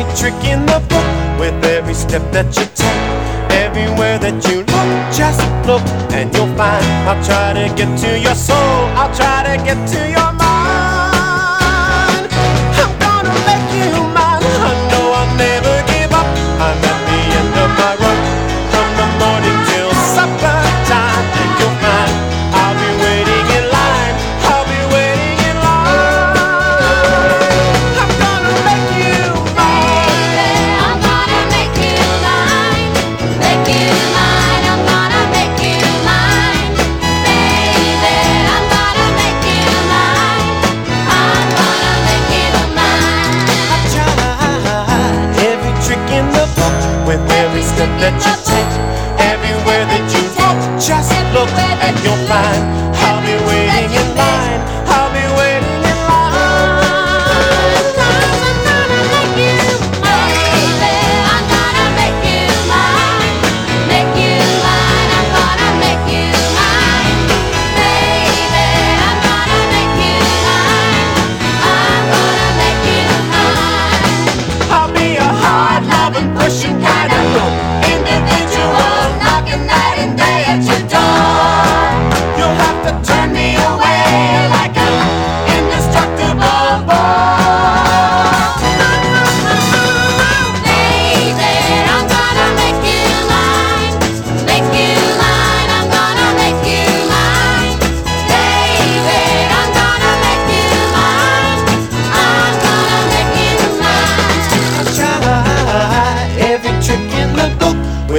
every trick in the book, with every step that you take. Everywhere that you look, just look, and you'll find I'll try to get to your soul, I'll try to get to your with every step that you take, everywhere that you go. Just look and you'll find I'll be waiting in line.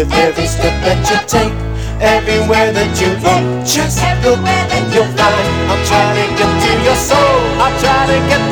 with every step that you take, everywhere that you go, Just look, and you'll find I'm trying to get to your soul. I'm trying to get.